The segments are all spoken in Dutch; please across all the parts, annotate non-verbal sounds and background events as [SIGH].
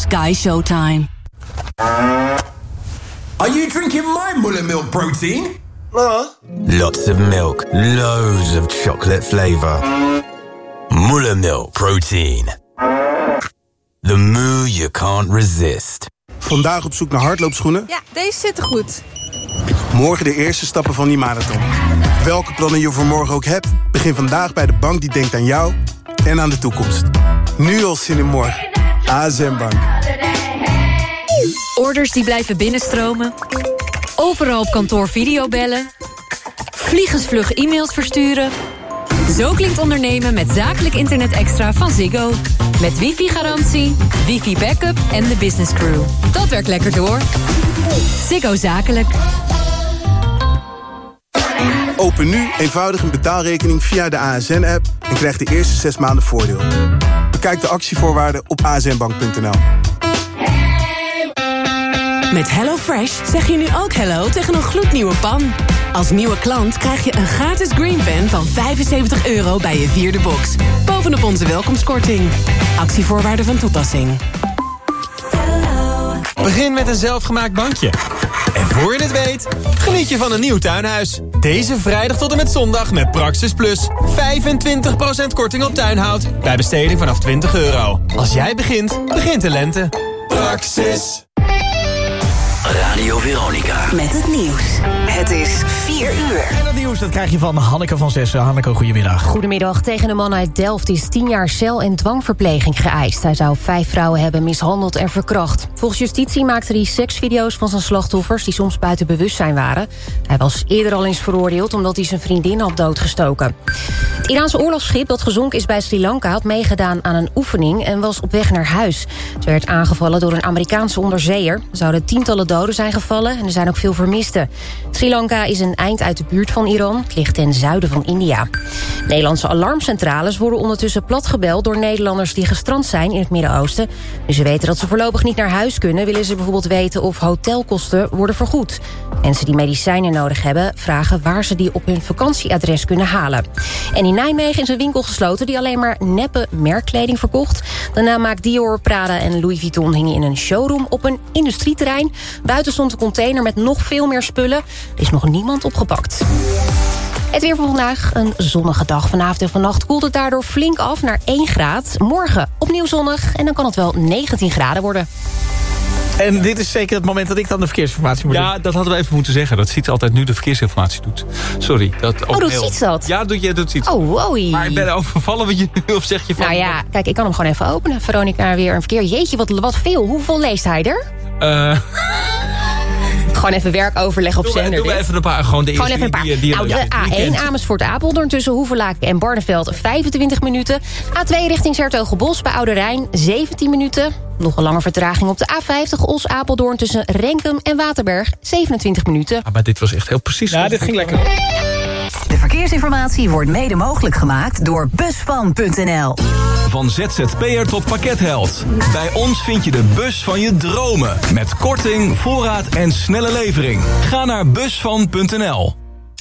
Sky Showtime. Are you drinking my mullet milk protein? Lots of milk, loads of chocolate flavor. Muller Milk Protein. The moo you can't resist. Vandaag op zoek naar hardloopschoenen? Ja, deze zitten goed. Morgen de eerste stappen van die marathon. Welke plannen je voor morgen ook hebt, begin vandaag bij de bank die denkt aan jou en aan de toekomst. Nu al zin in morgen. ASM Bank. Orders die blijven binnenstromen. Overal op kantoor videobellen. Vliegensvlug e-mails versturen. Zo klinkt ondernemen met zakelijk internet extra van Ziggo. Met wifi-garantie, wifi-backup en de business crew. Dat werkt lekker door. Ziggo Zakelijk. Open nu eenvoudig een betaalrekening via de ASN-app... en krijg de eerste zes maanden voordeel. Bekijk de actievoorwaarden op asnbank.nl. Met HelloFresh zeg je nu ook hello tegen een gloednieuwe pan. Als nieuwe klant krijg je een gratis green pen van 75 euro bij je vierde box. Bovenop onze welkomstkorting. Actievoorwaarden van toepassing. Begin met een zelfgemaakt bankje. En voor je het weet, geniet je van een nieuw tuinhuis. Deze vrijdag tot en met zondag met Praxis Plus. 25% korting op tuinhout bij besteding vanaf 20 euro. Als jij begint, begint de lente. Praxis. Radio Veronica. Met het nieuws. Het is 4 uur. En dat nieuws dat krijg je van Hanneke van Zessen. Hanneke, goedemiddag. Goedemiddag. Tegen een man uit Delft is 10 jaar cel- en dwangverpleging geëist. Hij zou vijf vrouwen hebben mishandeld en verkracht. Volgens justitie maakte hij seksvideo's van zijn slachtoffers... die soms buiten bewustzijn waren. Hij was eerder al eens veroordeeld omdat hij zijn vriendin had doodgestoken. Het Iraanse oorlogsschip dat gezonken is bij Sri Lanka... had meegedaan aan een oefening en was op weg naar huis. Het werd aangevallen door een Amerikaanse onderzeeër. Er zouden tientallen doden zijn gevallen en er zijn ook veel vermisten. Sri Lanka is een eind uit de buurt van Iran. Het ligt ten zuiden van India. Nederlandse alarmcentrales worden ondertussen platgebeld... door Nederlanders die gestrand zijn in het Midden-Oosten. Nu ze weten dat ze voorlopig niet naar huis kunnen... willen ze bijvoorbeeld weten of hotelkosten worden vergoed. Mensen die medicijnen nodig hebben... vragen waar ze die op hun vakantieadres kunnen halen. En in Nijmegen is een winkel gesloten... die alleen maar neppe merkkleding verkocht. Daarna maakt Dior, Prada en Louis Vuitton hingen in een showroom... op een industrieterrein. Buiten stond een container met nog veel meer spullen. Er is nog niemand opgepakt. Het weer van vandaag, een zonnige dag. Vanavond en vannacht koelt het daardoor flink af naar 1 graad. Morgen opnieuw zonnig en dan kan het wel 19 graden worden. En dit is zeker het moment dat ik dan de verkeersinformatie moet Ja, dat hadden we even moeten zeggen. Dat ziet altijd nu de verkeersinformatie doet. Sorry. Dat Oh, doet Siets dat? Ja, doet, jij doet Siets. Oh, oei. Maar ik ben overvallen wat je nu of zeg je van... Nou ja, kijk, ik kan hem gewoon even openen. Veronica, weer een verkeer. Jeetje, wat, wat veel. Hoeveel leest hij er? Eh, Gewoon even werkoverleg op zender. doe even een paar. Gewoon de Gewoon eerste even een paar. die, die, nou, de die je A1 kent. Amersfoort Apeldoorn tussen Hoevelaken en Barneveld 25 minuten. A2 richting Sertogenbos bij Oude Rijn 17 minuten. Nog een lange vertraging op de A50 Os Apeldoorn tussen Renkum en Waterberg 27 minuten. Ah, maar dit was echt heel precies. Ja, dit ging lekker. De verkeersinformatie wordt mede mogelijk gemaakt door Busvan.nl. Van ZZP'er tot pakketheld. Bij ons vind je de bus van je dromen. Met korting, voorraad en snelle levering. Ga naar busvan.nl.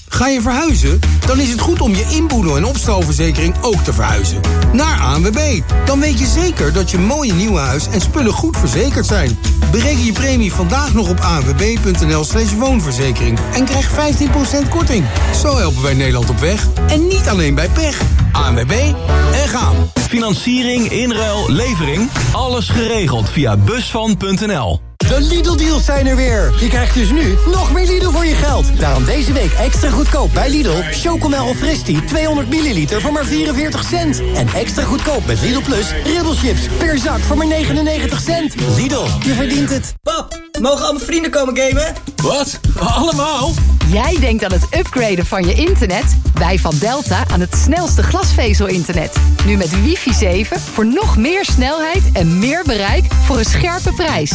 Ga je verhuizen? Dan is het goed om je inboedel- en opstalverzekering ook te verhuizen. Naar ANWB. Dan weet je zeker dat je mooie nieuwe huis en spullen goed verzekerd zijn. Bereken je premie vandaag nog op anwb.nl slash woonverzekering. En krijg 15% korting. Zo helpen wij Nederland op weg. En niet alleen bij pech. ANWB en gaan. Financiering, inruil, levering. Alles geregeld via busvan.nl. De Lidl-deals zijn er weer. Je krijgt dus nu nog meer Lidl voor je geld. Daarom deze week extra goedkoop bij Lidl. Chocomel of Fristie 200 milliliter voor maar 44 cent. En extra goedkoop met Lidl Plus ribbelchips per zak voor maar 99 cent. Lidl, je verdient het. Pap, mogen al mijn vrienden komen gamen? Wat? Allemaal? Jij denkt aan het upgraden van je internet? Wij van Delta aan het snelste glasvezel-internet. Nu met wifi 7 voor nog meer snelheid en meer bereik voor een scherpe prijs.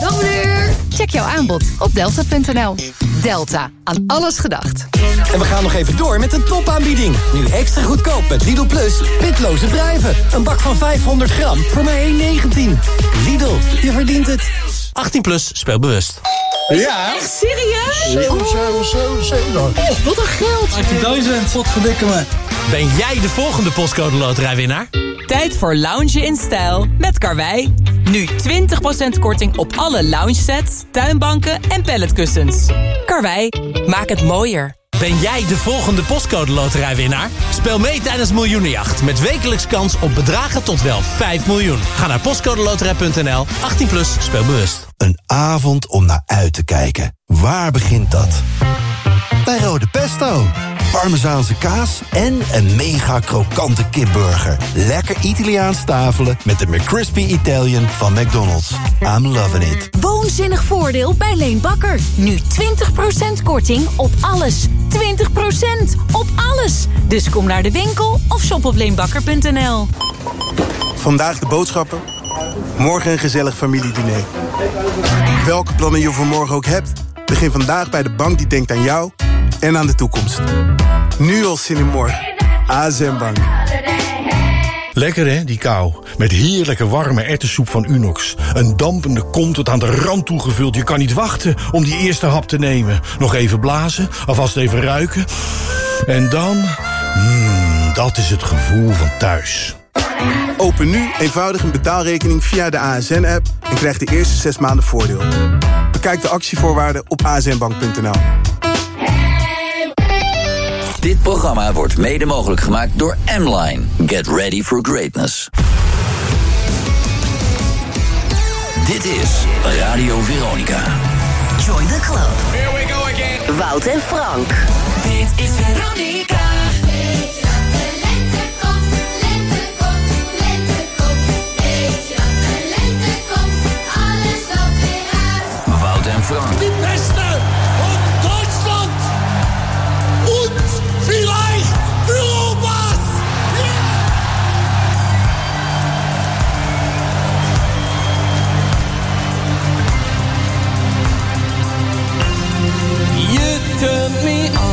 Dag meneer! Check jouw aanbod op delta.nl. Delta, aan alles gedacht. En we gaan nog even door met een topaanbieding. Nu extra goedkoop met Lidl Plus pitloze druiven. Een bak van 500 gram voor maar 1,19. Lidl, je verdient het. 18 plus, speel bewust. Ja. Echt serieus? Zo, zo, zo, zo. Oh, wat een geld! 18.000, wat verdikke me. Ben jij de volgende postcode loterijwinnaar? Tijd voor lounge in stijl met Karwei. Nu Nu 20% korting op alle lounge sets, tuinbanken en palletkussens. Karwei, maak het mooier. Ben jij de volgende postcode loterijwinnaar? Speel mee tijdens Miljoenenjacht met wekelijks kans op bedragen tot wel 5 miljoen. Ga naar postcodeloterij.nl, 18 plus, speel bewust. Een avond om naar uit te kijken. Waar begint dat? Bij Rode Pesto. Parmezaanse kaas en een mega krokante kipburger. Lekker Italiaans tafelen met de McCrispy Italian van McDonald's. I'm loving it. Woonzinnig voordeel bij Leen Bakker. Nu 20% korting op alles. 20% op alles. Dus kom naar de winkel of shop op leenbakker.nl. Vandaag de boodschappen. Morgen een gezellig familiediner. Welke plannen je voor morgen ook hebt... begin vandaag bij de bank die denkt aan jou en aan de toekomst. Nu al zin in morgen. ASM. Lekker hè, die kou. Met heerlijke warme ertessoep van Unox. Een dampende kom tot aan de rand toegevuld. Je kan niet wachten om die eerste hap te nemen. Nog even blazen, alvast even ruiken. En dan... Mmm, dat is het gevoel van thuis. Open nu eenvoudig een betaalrekening via de ASN-app... en krijg de eerste zes maanden voordeel. Bekijk de actievoorwaarden op asnbank.nl. Dit programma wordt mede mogelijk gemaakt door M-Line. Get ready for greatness. Dit is Radio Veronica. Join the club. Here we go again. Wout en Frank. Dit is Veronica. You turn me on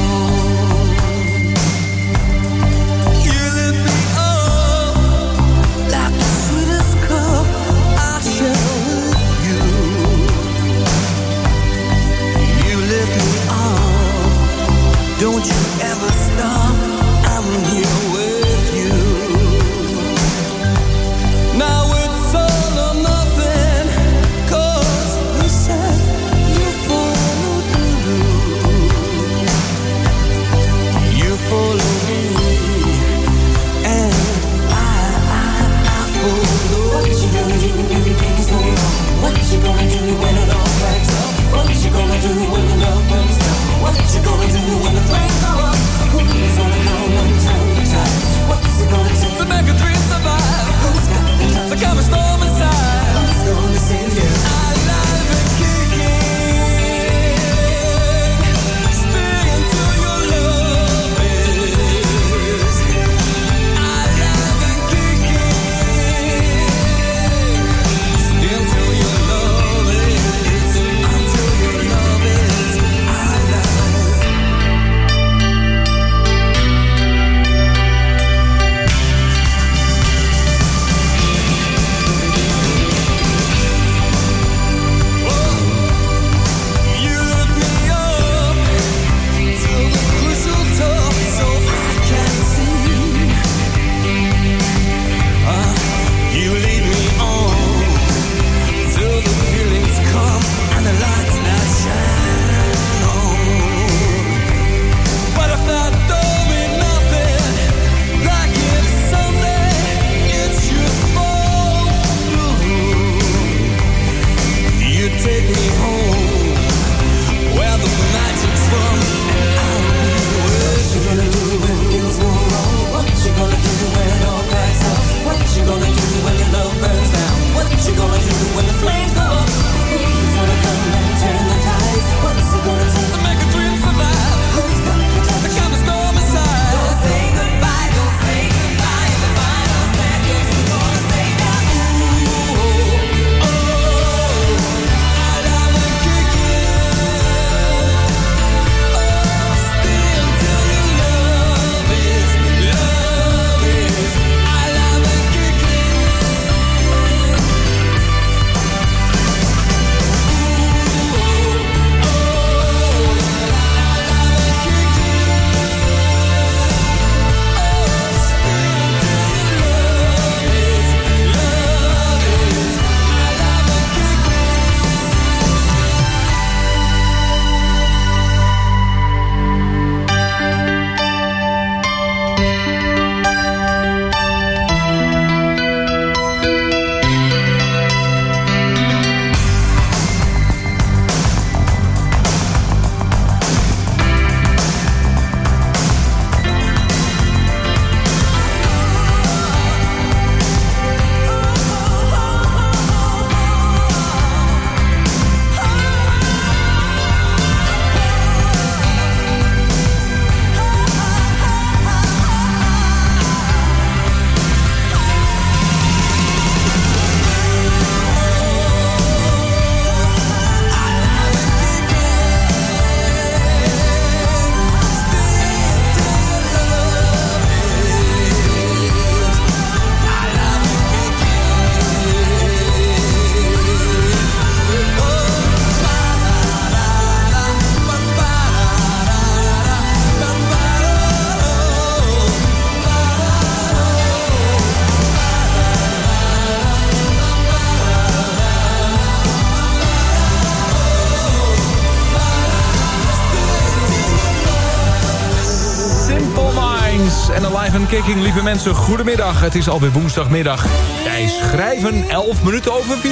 Alive en Kicking, lieve mensen, goedemiddag. Het is alweer woensdagmiddag. Wij schrijven 11 minuten over 4.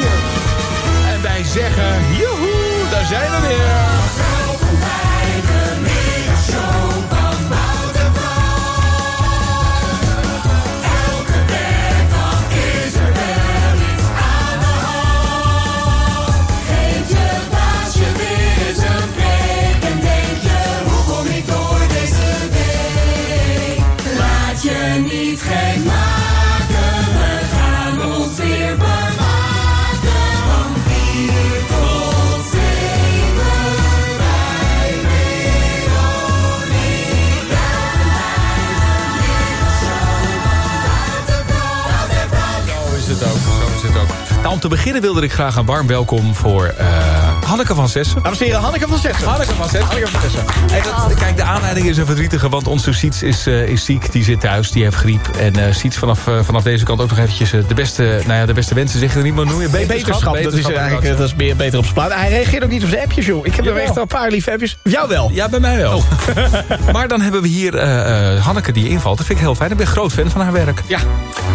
En wij zeggen, joehoe, daar zijn we weer. Nou, om te beginnen wilde ik graag een warm welkom voor eh, Hanneke van Zessen. Dames en heren, Hanneke van Zessen. Hanneke van Zessen. Hanneke van Zessen. Dat- kijk, de aanleiding is een verdrietige, want onze Siets is, eh, is ziek. Die zit thuis, die heeft griep. En eh Siets vanaf, vanaf deze kant ook nog eventjes de, beste, nou ja, de beste wensen. Zeg je er niet meer noemen? Beterschap, dat is eigenlijk dat is meer, beter op zijn plaats. Hij reageert ook niet op zijn appjes, joh. Ik heb er echt al een paar lieve appjes. Jou wel. Ja, bij mij wel. [LAUGHS] maar dan hebben we hier Hanneke die invalt. Dat vind ik heel fijn. Ik ben groot fan van haar werk. Ja.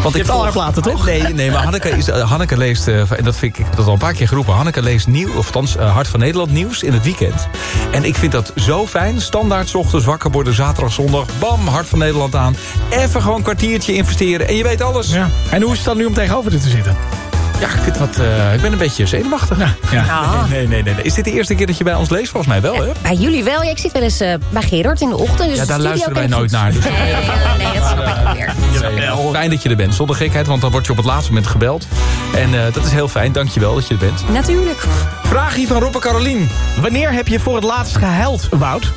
Want Je hebt al haar platen, toch? Nee, nee maar Hanneke, is, eh, Hanneke leest, eh, en dat vind ik ik heb dat al een paar keer geroepen. Hanneke leest nieuw, of althans eh, Hart van Nederland nieuws in het weekend. En ik vind dat zo fijn. Standaard ochtends wakker worden, zaterdag, zondag. Bam, Hart van Nederland aan. Even gewoon een kwartiertje investeren en je weet alles. Ja. En hoe is het dan nu om tegenover dit te zitten? Ja, ik vind wat. eh, ik ben een beetje zenuwachtig. Ja. Ja. Nee, nee, nee, nee. Is dit de eerste keer dat je bij ons leest? Volgens mij wel, hè? Bij jullie wel. Ja, ik zit wel eens eh, bij Gerard in de ochtend. Dus Ja, daar luisteren wij ik nooit goed. naar. Dus Nee, [LAUGHS] [LAUGHS] weer. Fijn dat je er bent, zonder gekheid, want dan word je op het laatste moment gebeld. En eh, dat is heel fijn, dankjewel dat je er bent. Natuurlijk. Vraag hier van Roppe Carolien. Wanneer heb je voor het laatst gehuild, Wout?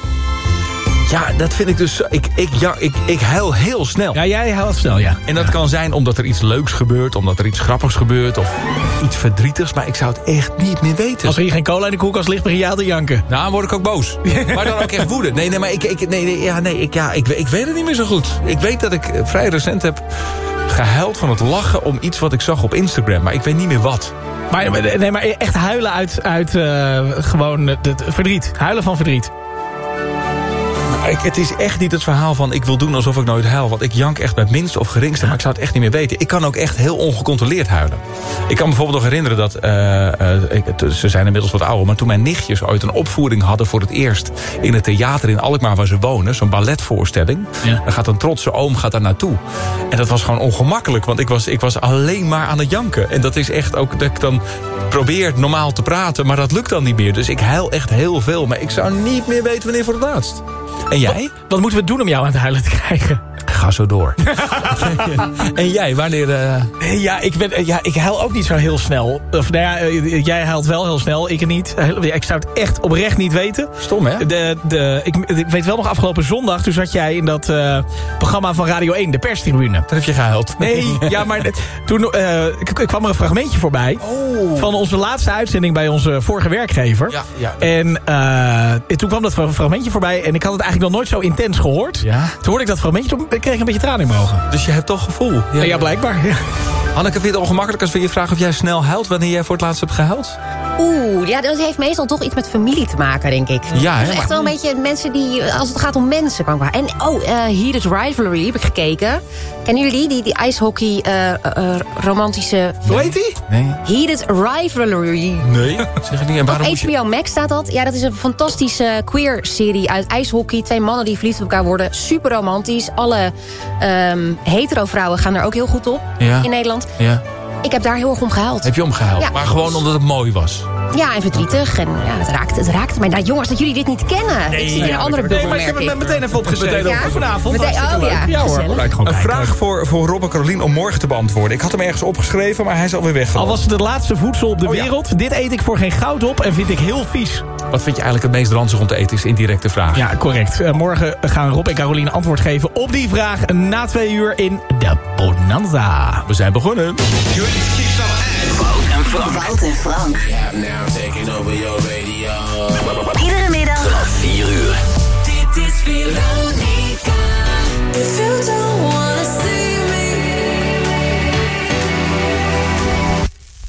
Ja, dat vind ik dus... Ik, ik, ja, ik, ik huil heel snel. Ja, jij huilt snel, ja. En dat kan zijn omdat er iets leuks gebeurt, omdat er iets grappigs gebeurt... of iets verdrietigs, maar ik zou het echt niet meer weten. Als er hier geen cola in de koelkast ligt, begin jij te janken. Nou, dan word ik ook boos. [LAUGHS] maar dan ook echt woede. Nee, nee, maar ik, ik, nee, nee, ja, nee, ik, ja, ik, ik weet het niet meer zo goed. Ik weet dat ik eh, vrij recent heb gehuild van het lachen om iets wat ik zag op Instagram. Maar ik weet niet meer wat. Maar, nee, maar echt huilen uit, uit eh, gewoon het verdriet. Huilen van verdriet. Ik, het is echt niet het verhaal van ik wil doen alsof ik nooit huil. Want ik jank echt bij het minste of geringste. Maar ik zou het echt niet meer weten. Ik kan ook echt heel ongecontroleerd huilen. Ik kan me bijvoorbeeld nog herinneren dat... eh, eh, ze zijn inmiddels wat ouder. Maar toen mijn nichtjes ooit een opvoering hadden voor het eerst... in het theater in Alkmaar waar ze wonen. Zo'n balletvoorstelling. Dan gaat een trotse oom gaat daar naartoe. En dat was gewoon ongemakkelijk. Want ik was, ik was alleen maar aan het janken. En dat is echt ook dat ik dan probeer normaal te praten. Maar dat lukt dan niet meer. Dus ik huil echt heel veel. Maar ik zou niet meer weten wanneer voor het laatst. En jij? Wat moeten we doen om jou aan het huilen te krijgen? Ga zo door. [LAUGHS] en jij, wanneer... eh, Ja, ik, ben, ja, ik huil ook niet zo heel snel. Of, nou ja, eh, jij huilt wel heel snel, ik niet. Ik zou het echt oprecht niet weten. Stom, hè? De, de, ik, ik weet wel nog afgelopen zondag... toen zat jij in dat eh, programma van Radio 1, de perstribune. Daar heb je gehuild. Nee, ja, maar toen eh, ik, ik kwam er een fragmentje voorbij... van onze laatste uitzending bij onze vorige werkgever. Oh. Ja, ja. En eh, toen kwam dat fragmentje voorbij... en ik had het eigenlijk nog nooit zo intens gehoord. Ja? Toen hoorde ik dat fragmentje, toen kreeg een beetje tranen in mijn ogen. Dus je hebt toch gevoel? Ja, ja blijkbaar. Ja. Hanneke, vind je het ongemakkelijk als we je vragen of jij snel huilt... wanneer jij voor het laatst hebt gehuild? Oeh, ja, dat heeft meestal toch iets met familie te maken, denk ik. Ja, hè, Het is echt wel een beetje mensen die, als het gaat om mensen... kan ik wel- En, oh, eh Heated Rivalry heb ik gekeken. Kennen jullie die? Die, ijshockey eh, eh, romantische... Hoe heet die? Nee. Heated Rivalry. Nee, [LAUGHS] zeg het niet. En Op waarom je... HBO Max staat dat. Ja, dat is een fantastische queer-serie uit ijshockey. Twee mannen die verliefd op elkaar worden. Super romantisch. Alle ehm hetero vrouwen gaan er ook heel goed op Ja. in Nederland. Ja. Ik heb daar heel erg om gehuild. Heb je omgehuild? Ja. Maar gewoon omdat het mooi was. Ja, en verdrietig. En ja, het raakte, het raakte mij. Nou, jongens, dat jullie dit niet kennen. ik zie hier een andere Nee, bubbel, maar ik heb hem ik. meteen even opgeschreven. Ja? Voor vanavond. Meteen- oh, leuk. ja, hoor, gezellig. lijkt gewoon Een kijken. vraag voor, voor Rob en Carolien om morgen te beantwoorden. Ik had hem ergens opgeschreven, maar hij is alweer weg. Al was het het laatste voedsel op de Oh, ja. wereld. Dit eet ik voor geen goud op en vind ik heel vies. Wat vind je eigenlijk het meest ranzig om te eten? Is indirecte vraag. Ja, correct. Eh, morgen gaan Rob en Caroline antwoord geven op die vraag... na twee uur in de Bonanza. We zijn begonnen. Wout en Frank. Wout en Frank. Iedere middag. Vanaf 4 uur. Dit is Veronica. If you don't wanna see me.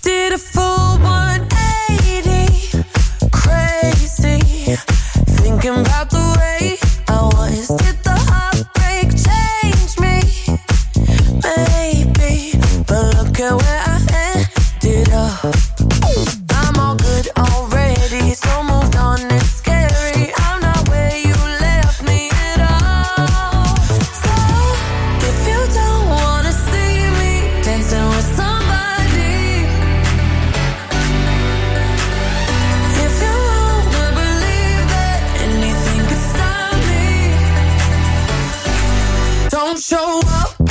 Did a full 180, crazy. Thinking about the don't show up.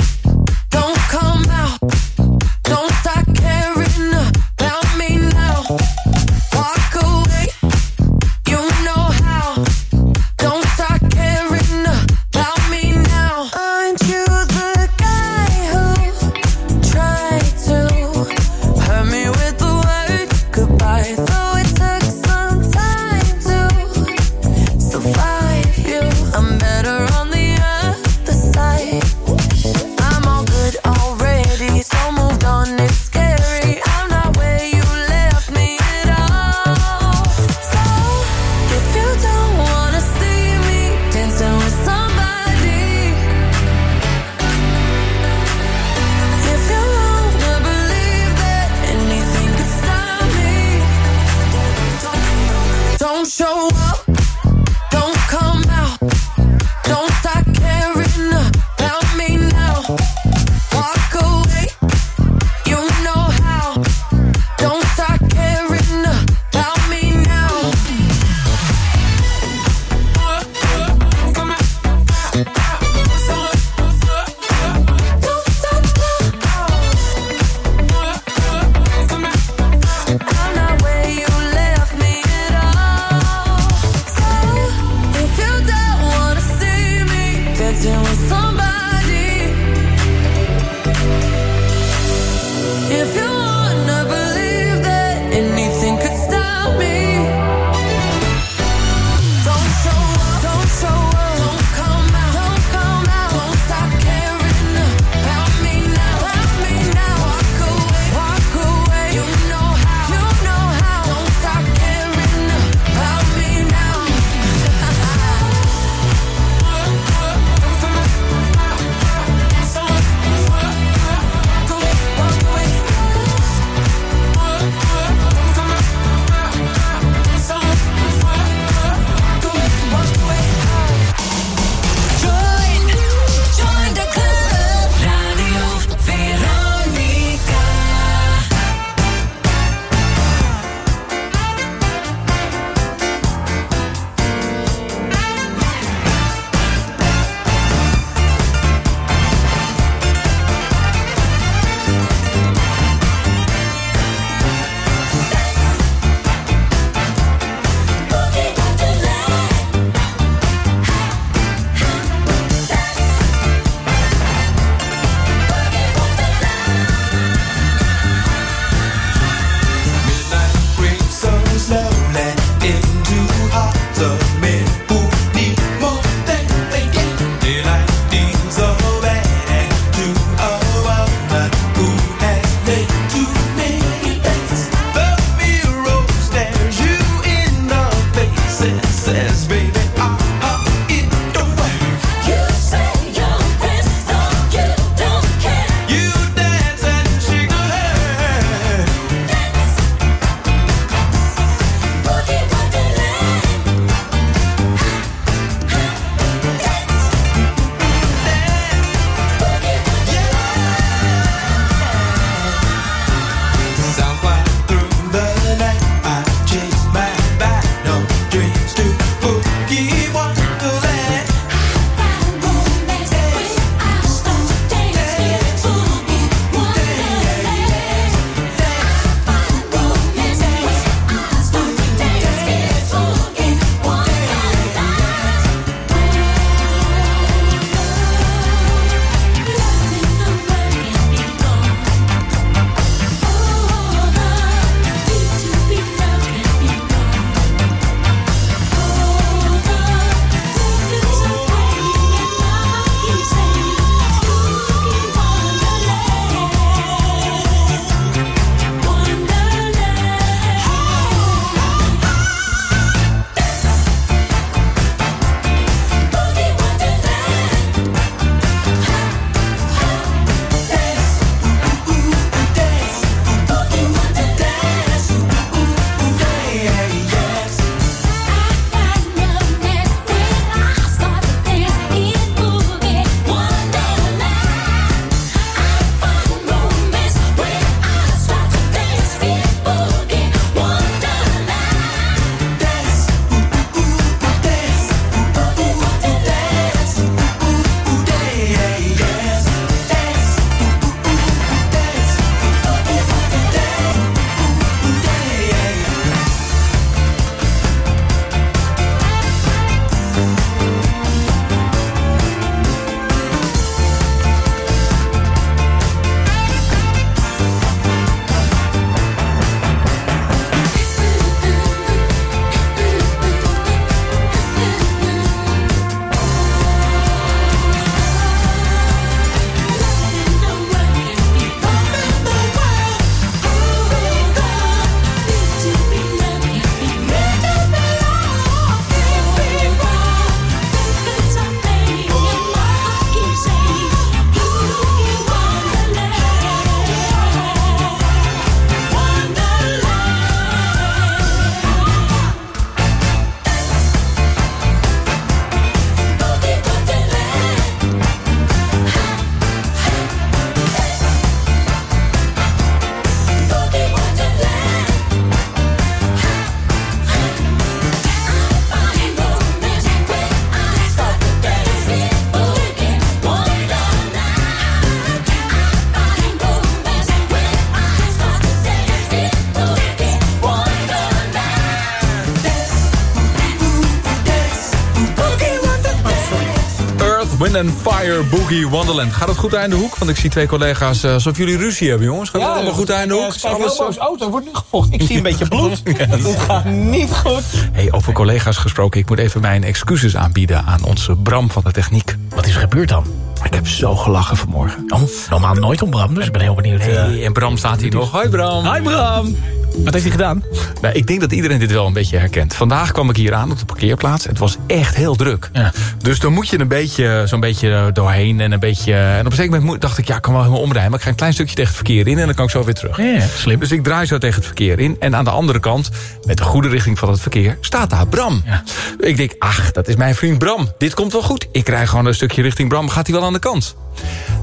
Boogie Wonderland. Gaat het goed aan de hoek? Want ik zie twee collega's uh, alsof jullie ruzie hebben, jongens. Gaat het allemaal goed aan de hoek? Ja, alles zo... auto wordt nu gevocht. Ik zie een [LAUGHS] beetje bloed. [LAUGHS] Het gaat niet goed. Hey, over collega's gesproken. Ik moet even mijn excuses aanbieden aan onze Bram van de techniek. Wat is er gebeurd dan? Ik heb zo gelachen vanmorgen. Oh, normaal nooit om Bram, dus ik ben heel benieuwd. Nee, en Bram staat hier nog. Hoi Bram. Hi Bram. Wat heeft hij gedaan? Nou, ik denk dat iedereen dit wel een beetje herkent. Vandaag kwam ik hier aan op de parkeerplaats. Het was echt heel druk. Ja. Dus dan moet je een beetje, zo'n beetje doorheen. En, een beetje, en op een zeker moment dacht ik, ja, ik kan wel helemaal omrijden. Maar ik ga een klein stukje tegen het verkeer in. En dan kan ik zo weer terug. Ja, slim. Dus ik draai zo tegen het verkeer in. En aan de andere kant, met de goede richting van het verkeer, staat daar Bram. Ja. Ik denk, ach, dat is mijn vriend Bram. Dit komt wel goed. Ik rij gewoon een stukje richting Bram. Gaat hij wel aan de kant?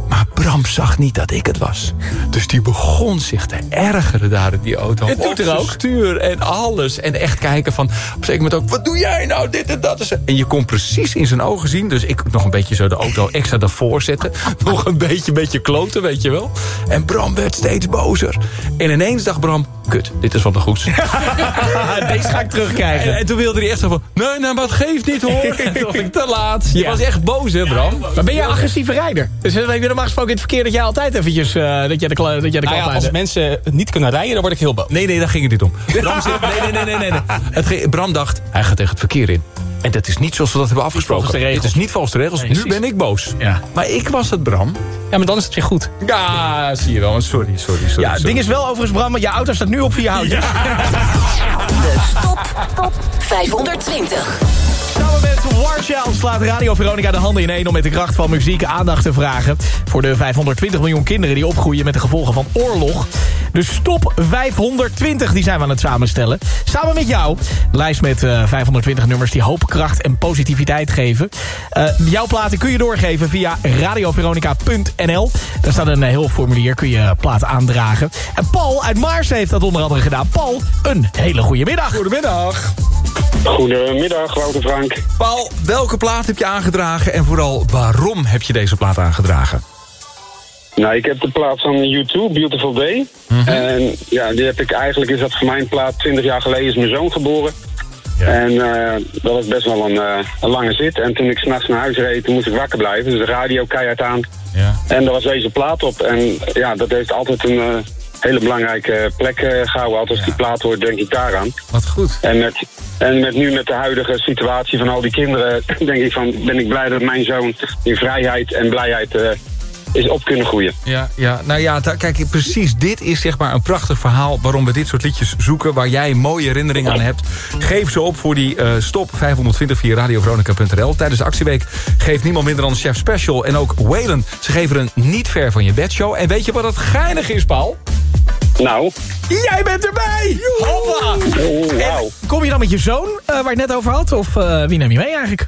Maar Bram zag niet dat ik het was. Dus die begon zich te ergeren daar in die auto. Het doet er ook. stuur en alles. En echt kijken van, op zeker moment ook... wat doe jij nou, dit en dat. En je kon precies in zijn ogen zien. Dus ik nog een beetje zo de auto extra ervoor zetten. [LAUGHS] nog een beetje, beetje kloten, weet je wel. En Bram werd steeds bozer. En ineens dacht Bram, kut, dit is van de goeds. [LAUGHS] Deze ga ik terugkrijgen. En, en, toen wilde hij echt zo van... nee, nou, maar het geeft niet hoor. [LAUGHS] En toen dacht ik, te laat. Je ja. was echt boos, hè, Bram? Maar ben jij een agressieve rijder? Dus heb je normaal gesproken in het verkeer dat jij altijd eventjes... Uh, dat jij de, dat jij de nou ja, Als mensen niet kunnen rijden, dan word ik heel boos. Nee, nee, daar ging het niet om. [LAUGHS] Bram, nee, nee, nee, nee, nee. [LAUGHS] Het ging, Bram dacht, hij gaat tegen het verkeer in. En dat is niet zoals we dat hebben afgesproken. De regels. Het is niet volgens de regels. Nee, nu ben ik boos. Ja. Maar ik was het, Bram. Ja, maar dan is het weer goed. Ja, zie je wel. Sorry, sorry, sorry. Ja, het ding is wel overigens, Bram, je auto staat nu op vier houtjes. Ja. [LAUGHS] De stop, top 520. Samen met Warshall slaat Radio Veronica de handen in één... om met de kracht van muziek aandacht te vragen... voor de 520 miljoen kinderen die opgroeien met de gevolgen van oorlog. De Stop 520, die zijn we aan het samenstellen. Samen met jou. Lijst met uh, 520 nummers die hoop, kracht en positiviteit geven. Uh, jouw platen kun je doorgeven via radioveronica.nl. Daar staat een heel formulier, kun je plaat aandragen. En Paul uit Maars heeft dat onder andere gedaan. Paul, een hele goede middag. Goedemiddag. Goedemiddag, Wouter Frank. Paul, welke plaat heb je aangedragen en vooral waarom heb je deze plaat aangedragen? Nou, ik heb de plaat van U2, Beautiful Day. Mm -hmm. En ja, die heb ik eigenlijk, is dat voor mijn plaat, 20 jaar geleden is mijn zoon geboren. Ja. En uh, dat was best wel een, uh, een, lange zit. En toen ik s'nachts naar huis reed, toen moest ik wakker blijven. Dus de radio keihard aan. Ja. En daar was deze plaat op. En ja, dat heeft altijd een uh, hele belangrijke plek gehouden. Altijd als die plaat hoort, denk ik daaraan. Wat goed. En met, en met nu met de huidige situatie van al die kinderen... [LAUGHS] denk ik van, ben ik blij dat mijn zoon in vrijheid en blijheid is op kunnen groeien. Ja, ja. nou ja, kijk, precies dit is zeg maar een prachtig verhaal... waarom we dit soort liedjes zoeken, waar jij mooie herinneringen aan hebt. Geef ze op voor die uh, stop 520 via radioveronica.nl. Tijdens de actieweek geeft niemand minder dan Chef Special en ook Waylon. Ze geven een niet ver van je bedshow. En weet je wat het geinig is, Paul? Nou? Jij bent erbij! Hoppa! Oh, wow. Kom je dan met je zoon, uh, waar je het net over had? Of uh, wie neem je mee eigenlijk?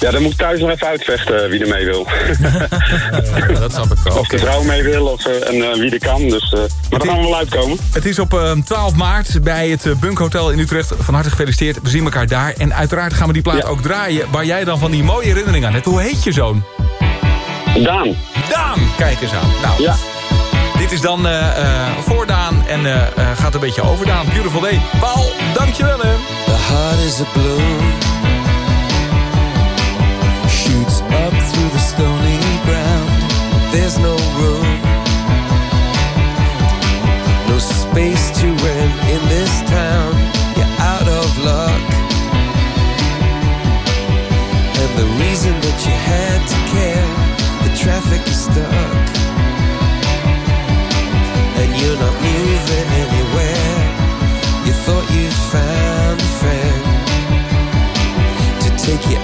Ja, dan moet ik thuis nog even uitvechten wie er mee wil. [LAUGHS] ja, dat snap ik wel. Of de vrouw mee wil of, en uh, wie er kan. Dus, uh, maar dan gaan we wel uitkomen. Het is op 12 maart bij het Bunk Hotel in Utrecht. Van harte gefeliciteerd. We zien elkaar daar. En uiteraard gaan we die plaat ja. ook draaien... waar jij dan van die mooie herinneringen aan hebt. Hoe heet je zoon? Daan. Daan! Kijk eens aan. Nou, ja. Dit is dan voor Daan en gaat een beetje over Daan. Beautiful day. Paul, dankjewel hè. The heart is a blue. shoots up through the stony ground. There's no room, no space to rent in this town. You're out of luck, and the reason that you had to care, the traffic is stuck, you're not moving anywhere. You thought you'd found a friend to take you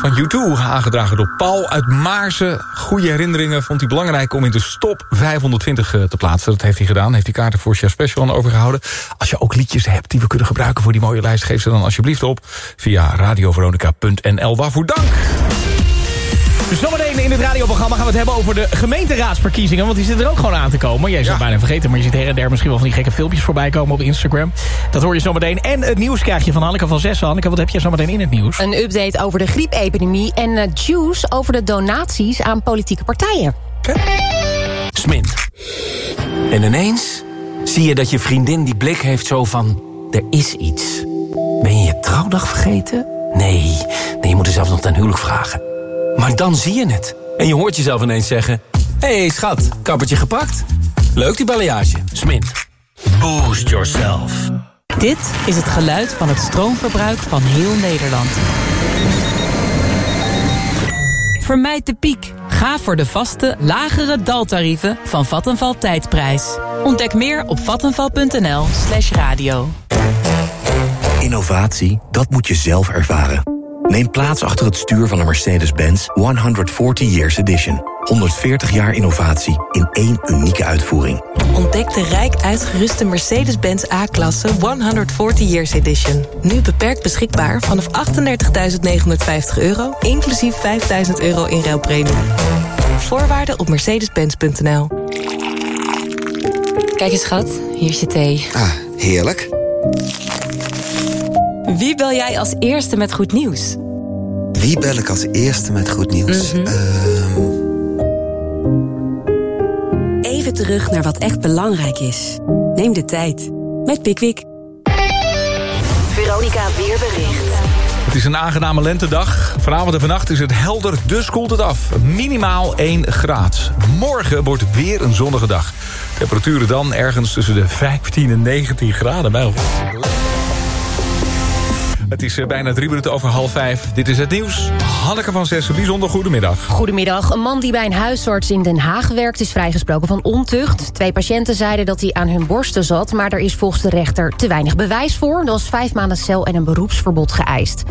Van U2, aangedragen door Paul uit Maarsen. Goede herinneringen vond hij belangrijk om in de stop 520 te plaatsen. Dat heeft hij gedaan, heeft hij kaarten voor Chef Special overgehouden. Als je ook liedjes hebt die we kunnen gebruiken voor die mooie lijst... geef ze dan alsjeblieft op via radioveronica.nl. Waarvoor dank! Zometeen in het radioprogramma gaan we het hebben over de gemeenteraadsverkiezingen. Want die zitten er ook gewoon aan te komen. Jij zou bijna vergeten, maar je ziet her en der misschien wel van die gekke filmpjes voorbij komen op Instagram. Dat hoor je zometeen. En het nieuws krijg je van Hanneke van Zessen. Hanneke, wat heb je zometeen in het nieuws? Een update over de griepepidemie en uh, juice over de donaties aan politieke partijen. Smint. En ineens zie je dat je vriendin die blik heeft zo van... er is iets. Ben je je trouwdag vergeten? Nee, nee je moet er zelfs nog ten huwelijk vragen. Maar dan zie je het. En je hoort jezelf ineens zeggen... Hé hey, schat, kappertje gepakt? Leuk die balayage. Smint. Boost yourself. Dit is het geluid van het stroomverbruik van heel Nederland. Vermijd de piek. Ga voor de vaste, lagere daltarieven van Vattenval Tijdprijs. Ontdek meer op vattenval.nl slash radio. Innovatie, dat moet je zelf ervaren. Neem plaats achter het stuur van een Mercedes-Benz 140 Years Edition. 140 jaar innovatie in één unieke uitvoering. Ontdek de rijk uitgeruste Mercedes-Benz A-klasse 140 Years Edition. Nu beperkt beschikbaar vanaf 38.950 euro, inclusief 5.000 euro in ruilpremie. Voorwaarden op mercedes-benz.nl. Kijk eens schat, hier is je thee. Ah, heerlijk. Wie bel jij als eerste met goed nieuws? Wie bel ik als eerste met goed nieuws? Mm -hmm. uh... Even terug naar wat echt belangrijk is. Neem de tijd. Met Pickwick. Veronica Weerbericht. Het is een aangename lentedag. Vanavond en vannacht is het helder, dus koelt het af. Minimaal 1 graad. Morgen wordt weer een zonnige dag. Temperaturen dan ergens tussen de 15 en 19 graden. Bij het is eh, bijna drie minuten over half vijf. Dit is het nieuws. Hanneke van Zessen, bijzonder goedemiddag. Goedemiddag. Een man die bij een huisarts in Den Haag werkt... is vrijgesproken van ontucht. Twee patiënten zeiden dat hij aan hun borsten zat... maar er is volgens de rechter te weinig bewijs voor. Er was vijf maanden cel en een beroepsverbod geëist.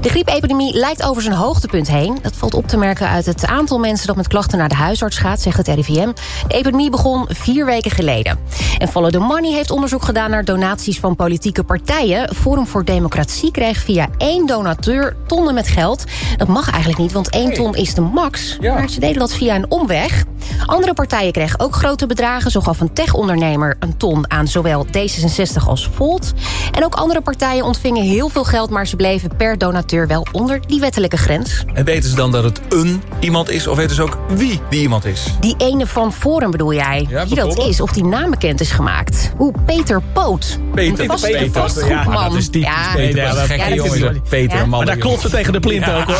De griepepidemie lijkt over zijn hoogtepunt heen. Dat valt op te merken uit het aantal mensen... dat met klachten naar de huisarts gaat, zegt het RIVM. De epidemie begon vier weken geleden. En Follow the Money heeft onderzoek gedaan... naar donaties van politieke partijen. Forum voor Democratie kreeg via één donateur tonnen met geld. Dat mag eigenlijk niet, want één ton is de max. Ja. Maar ze deden dat via een omweg. Andere partijen kregen ook grote bedragen. Zo gaf een tech-ondernemer een ton aan zowel D66 als Volt. En ook andere partijen ontvingen heel veel geld... maar ze bleven per donateur wel onder die wettelijke grens. En weten ze dan dat het een iemand is... of weten ze ook wie die iemand is? Die ene van Forum bedoel jij? Ja, wie dat is, of die naam bekend is gemaakt. Hoe Peter Poot. Peter, Poot. Peter Poot. Ja, dat is typisch Ja. Peter. Ja, Wat een gekke dat jongen, is- dat Peter, Ja. een man. Maar daar klopt ze tegen de plint ook, hoor.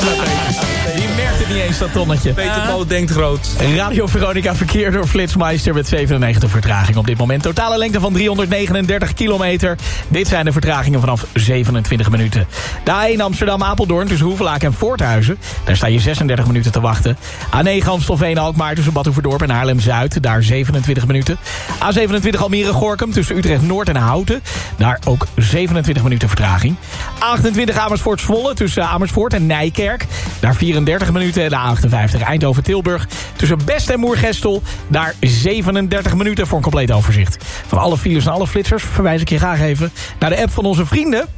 Die merkte niet eens dat tonnetje. Peter Poot denkt groot. Radio Veronica verkeer door Flitsmeister met 97 vertraging op dit moment. Totale lengte van 339 kilometer. Dit zijn de vertragingen vanaf 27 minuten. De A1 Amsterdam-Apeldoorn tussen Hoevelaak en Voorthuizen. Daar sta je 36 minuten te wachten. A9 Amstelveen-Alkmaar tussen Badhoevedorp en Haarlem-Zuid. Daar 27 minuten. A27 Almere-Gorkum tussen Utrecht-Noord en Houten. Daar ook 27 minuten vertraging. A28 Amersfoort-Zwolle tussen Amersfoort en Nijkerk. Daar 34 minuten. De A58 Eindhoven-Tilburg tussen Best en Moergestel. Daar 37 minuten voor een compleet overzicht. Van alle files en alle flitsers verwijs ik je graag even naar de app van onze vrienden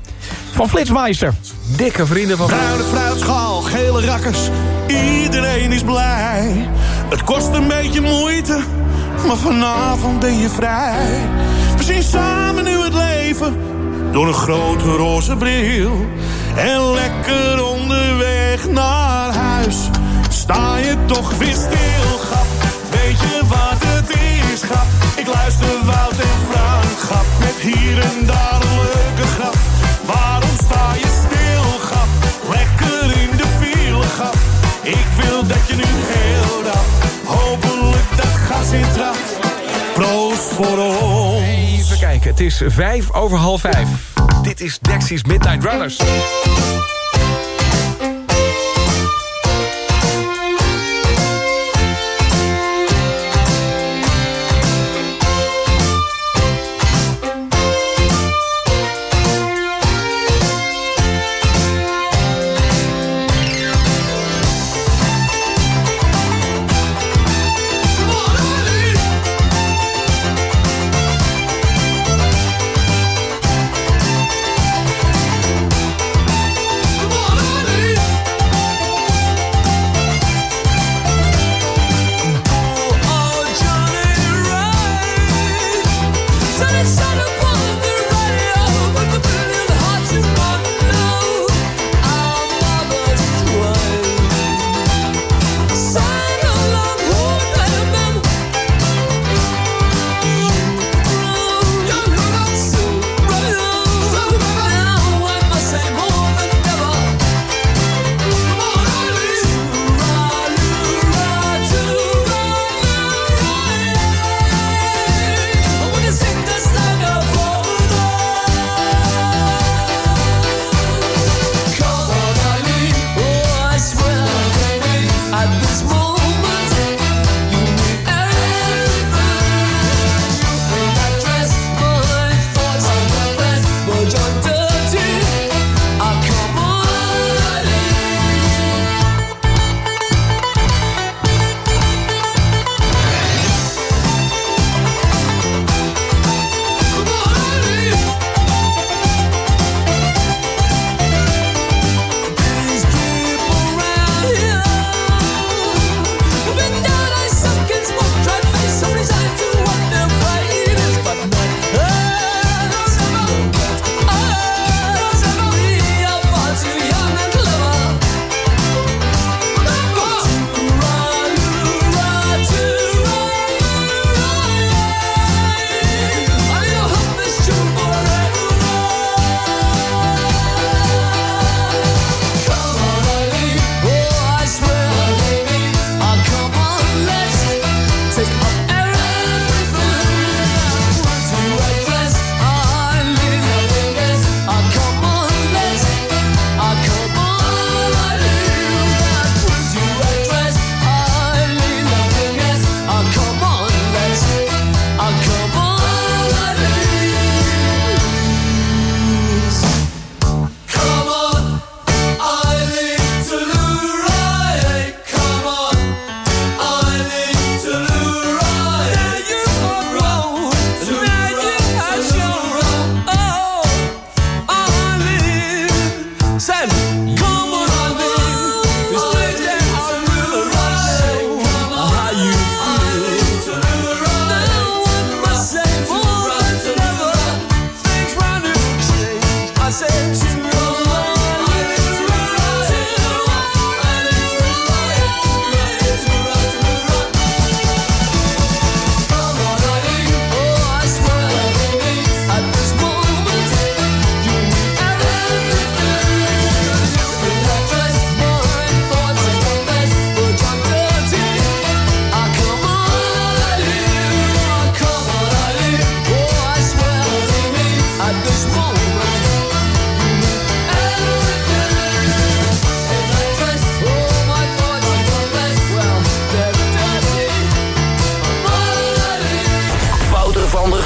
van Flitsmeister. Dikke vrienden van... Bruine fruitschaal, gele rakkers, iedereen is blij. Het kost een beetje moeite, maar vanavond ben je vrij. We zien samen nu het leven, door een grote roze bril. En lekker onderweg naar huis, sta je toch weer stil, grap. Weet je wat het is, grap? Ik luister Wout en Frank, grap. Met hier en daar een leuke grap. Waarom sta je stil, grap? Lekker in de file, grap. Ik wil dat je nu heel rap. Hopelijk dat gas in trap. Proost voor ons. Even kijken, het is vijf over half vijf. Dit is Dexys Midnight Runners.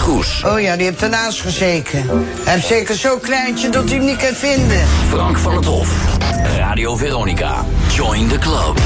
Oh ja, die heeft ernaast gezeken. Hij heeft zeker zo'n kleintje dat hij hem niet kan vinden. Frank van het Hof. Radio Veronica. Join the club.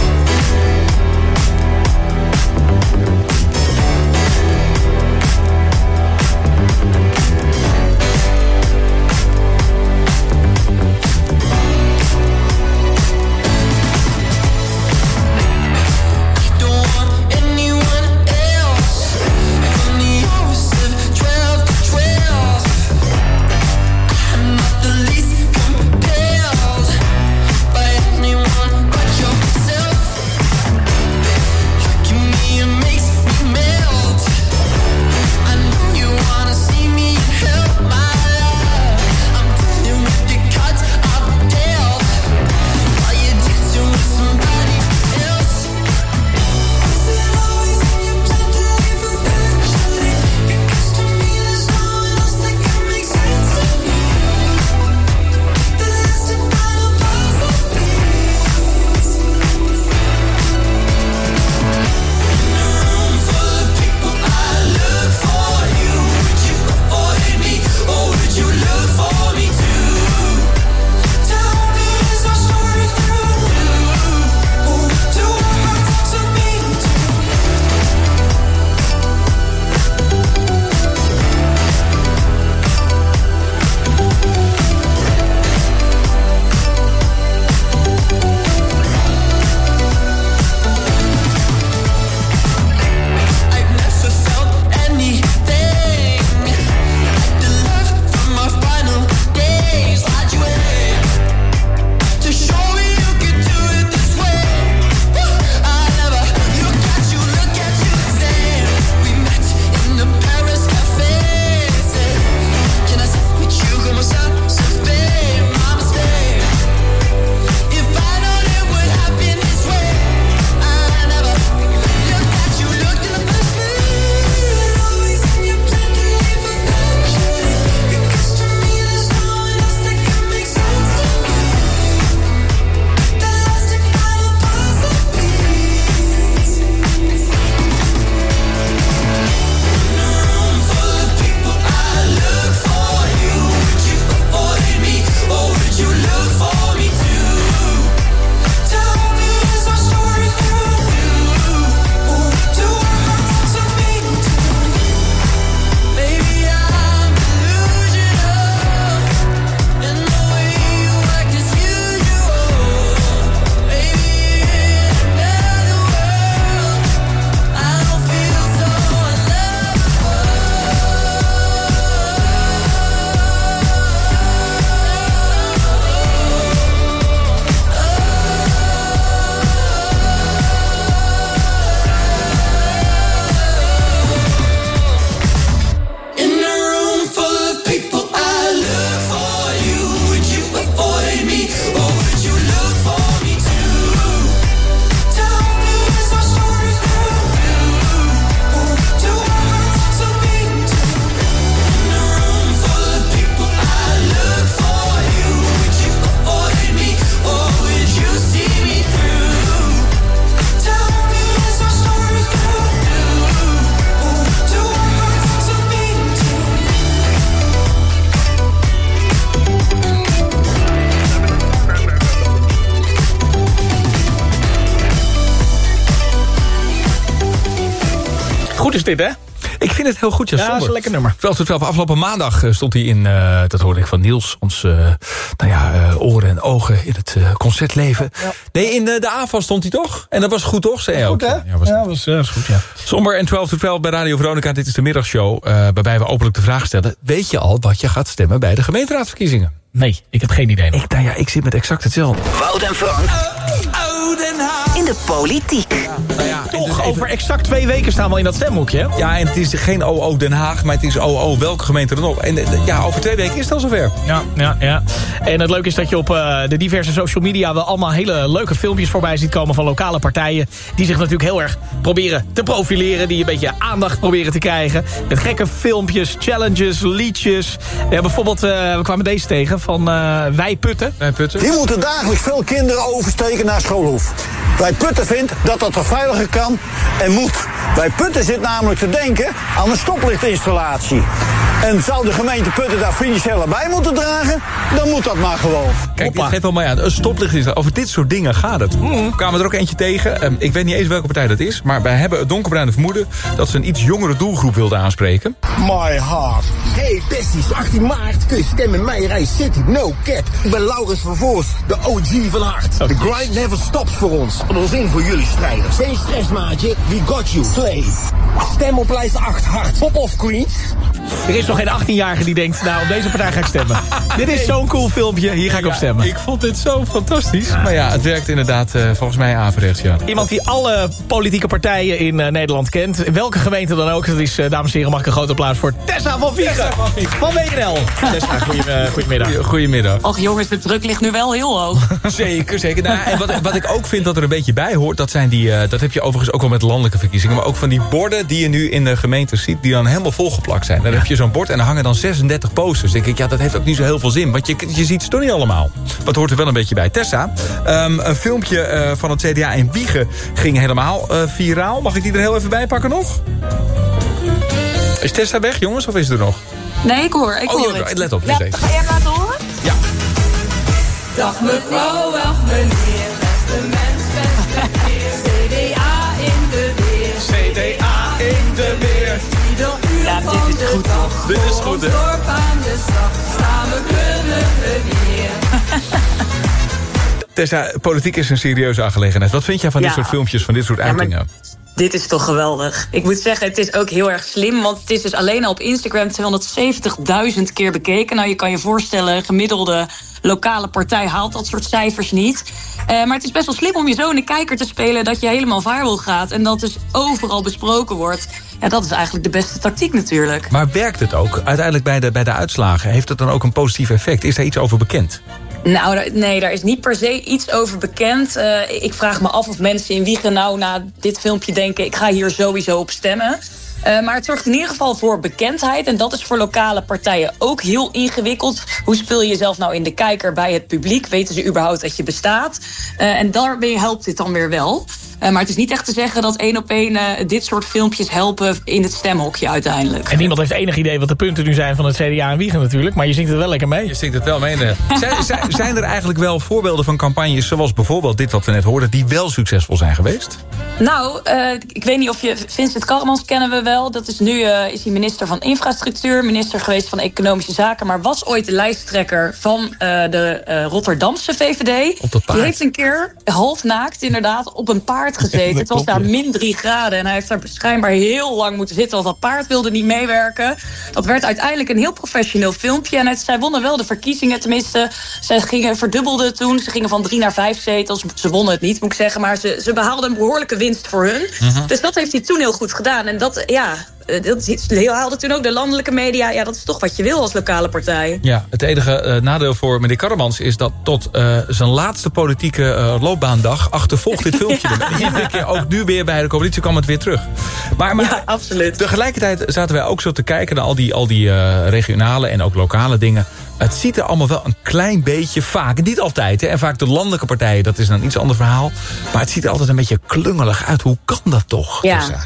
Goed is dit, hè? Ik vind het heel goed, ja. Ja, dat is een lekker nummer. 12 tot 12. Afgelopen maandag eh, stond hij in, uh, dat hoorde ik van Niels, ons uh, nou ja, uh, oren en ogen in het concertleven. Ja. Nee, in de, de AFAS stond hij toch? En dat was goed, toch? Zei goed, hè? Ja, was, ja, was, was goed, ja. Somber en 12 tot 12 bij Radio Veronica. Dit is de middagshow waarbij we openlijk de vraag stellen. Weet je al wat je gaat stemmen bij de gemeenteraadsverkiezingen? Nee, ik heb geen idee nog. Ik, nou ja, ik zit met exact hetzelfde. Wout en Frank. In de politiek. Nou ja, Toch, dus over exact twee weken staan we in dat stemhoekje. Ja, en het is geen OO Den Haag, maar het is OO welke gemeente dan ook. En ja, over twee weken is het al zover. Ja, ja, ja. En het leuke is dat je op uh, de diverse social media... wel allemaal hele leuke filmpjes voorbij ziet komen van lokale partijen... die zich natuurlijk heel erg proberen te profileren. Die een beetje aandacht proberen te krijgen. Met gekke filmpjes, challenges, liedjes. Ja, bijvoorbeeld, uh, we kwamen deze tegen van uh, Wij Putten. Wij Putten. Hier moeten dagelijks veel kinderen oversteken naar schoolhoef. Wij Putten vindt dat dat er veiliger kan en moet. Bij Putten zit namelijk te denken aan een stoplichtinstallatie. En zou de gemeente Putten daar financieel bij moeten dragen, dan moet dat maar gewoon. Kijk, dit geeft wel mij aan. Een stoplicht is Over dit soort dingen gaat het. We kwamen er ook eentje tegen. Ehm, ik weet niet eens welke partij dat is. Maar wij hebben het donkerbruine vermoeden... dat ze een iets jongere doelgroep wilden aanspreken. My heart. Hey besties, 18 maart kun je stemmen in mijn rij City, no cap. Ik ben Laurens van Voorst, de OG van Hart. The grind never stops voor ons. Ons in voor jullie strijders. Geen stress maatje, we got you. Play. Stem op lijst 8 hard. Pop off Queens. Er is nog geen 18-jarige die denkt, nou, op deze partij ga ik stemmen. [LAUGHS] Dit is zo'n cool filmpje, hier ga ik op stemmen. Ik vond dit zo fantastisch. Maar ja, het werkt inderdaad eh, volgens mij averechts, ja. Iemand die alle politieke partijen in eh, Nederland kent. Welke gemeente dan ook. Dat is, eh, dames en heren, mag ik een groot applaus voor Tessa van Viegen. Van WNL. [LAUGHS] Tessa, goeie, goedemiddag. Goedemiddag. Och jongens, de druk ligt nu wel heel hoog. [LAUGHS] zeker, zeker. Nou, en wat, wat ik ook vind dat er een beetje bij hoort... dat zijn die, dat heb je overigens ook wel met landelijke verkiezingen... maar ook van die borden die je nu in de gemeente ziet... die dan helemaal volgeplakt zijn. Dan heb je zo'n bord en dan hangen dan 36 posters. Dan denk ik, ja, dat heeft ook niet zo heel veel zin. Want je, je ziet ze toch niet allemaal. Wat hoort er wel een beetje bij. Tessa, ehm, een filmpje uh, van het CDA in Wiegen ging helemaal uh, viraal. Mag ik die er heel even bij pakken nog? Is Tessa weg, jongens, of is er nog? Nee, ik hoor, ik oh, hoor. Let op, ja. Ga jij hem laten horen? Ja. Dag mevrouw, dag meneer, Ja, dit is goed toch? Dit is goed, hè? Dorp aan de slag, samen kunnen we weer. [LAUGHS] Tessa, politiek is een serieuze aangelegenheid. Wat vind jij van dit soort filmpjes, van dit soort Ja, maar- uitingen? Dit is toch geweldig. Ik moet zeggen, het is ook heel erg slim. Want het is dus alleen al op Instagram 270.000 keer bekeken. Nou, je kan je voorstellen, gemiddelde lokale partij haalt dat soort cijfers niet. Eh, maar het is best wel slim om je zo in de kijker te spelen... dat je helemaal viral gaat en dat dus overal besproken wordt. Ja, dat is eigenlijk de beste tactiek natuurlijk. Maar werkt het ook? Uiteindelijk bij de, bij de uitslagen, heeft het dan ook een positief effect? Is daar iets over bekend? Nou, nee, daar is niet per se iets over bekend. Eh, ik vraag me af of mensen in Wiegen nou na dit filmpje denken... ik ga hier sowieso op stemmen. Eh, maar het zorgt in ieder geval voor bekendheid. En dat is voor lokale partijen ook heel ingewikkeld. Hoe speel je jezelf nou in de kijker bij het publiek? Weten ze überhaupt dat je bestaat? Eh, en daarmee helpt dit dan weer wel. Eh, maar het is niet echt te zeggen dat één op één eh, dit soort filmpjes helpen in het stemhokje uiteindelijk. En niemand heeft enig idee wat de punten nu zijn van het CDA en Wiegen natuurlijk. Maar je zingt het wel lekker mee. Je zingt het wel mee. nee. [LAUGHS] Zijn, zijn, er eigenlijk wel voorbeelden van campagnes... zoals bijvoorbeeld dit wat we net hoorden... die wel succesvol zijn geweest? Nou, eh, ik weet niet of je... Vincent Karremans kennen we wel. Dat is nu eh, is hij minister van Infrastructuur... minister geweest van Economische Zaken... maar was ooit de lijsttrekker van eh, de eh, Rotterdamse VVD. Op dat paard. Die heeft een keer half naakt inderdaad op een paard gezeten. [LAUGHS] het was daar min drie graden. En hij heeft daar schijnbaar heel lang moeten zitten... want dat paard wilde niet meewerken. Dat werd uiteindelijk een heel professioneel filmpje. En het, zij wonnen wel de verkiezingen. Tenminste, ze gingen, verdubbelden toen. Ze gingen van drie naar vijf zetels. Ze wonnen het niet, moet ik zeggen. Maar ze, ze behaalden een behoorlijke winst voor hun. Mhm. Dus dat heeft hij toen heel goed gedaan. En dat, ja, dat is- haalde toen ook de landelijke media. Ja, dat is toch wat je wil als lokale partij. Ja, het enige eh, nadeel voor meneer Karremans is dat tot eh, zijn laatste politieke eh, loopbaandag achtervolgt dit [LAUGHS] filmpje. Iedere keer, ook nu weer bij de coalitie, kwam het weer terug. Maar, maar ja, absoluut. tegelijkertijd zaten wij ook zo te kijken naar al die, al die eh, regionale en ook lokale dingen. Het ziet er allemaal wel een klein beetje vaak, niet altijd. Hè, en vaak de landelijke partijen, dat is dan een iets ander verhaal. Maar het ziet er altijd een beetje klungelig uit. Hoe kan dat toch? Ja. Tessa?